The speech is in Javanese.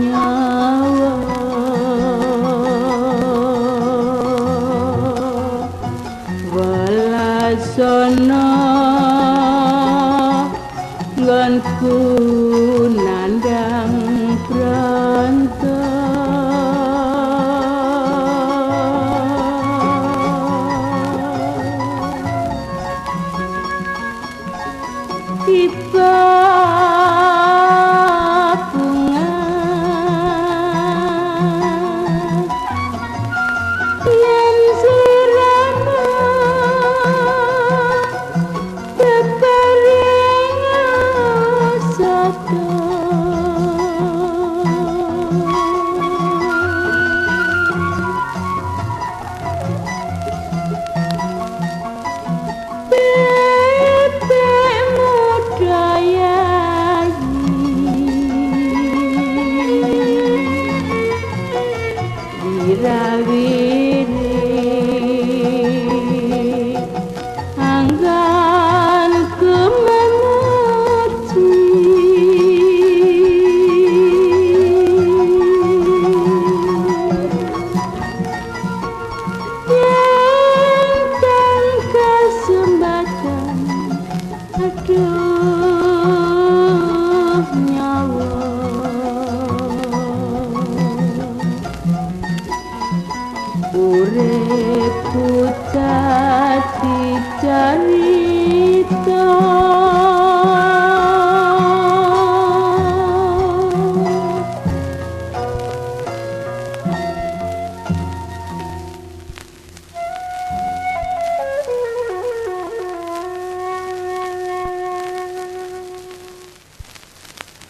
Nyawa Walasono nganku nandang pranto tiba Ibu cacik cari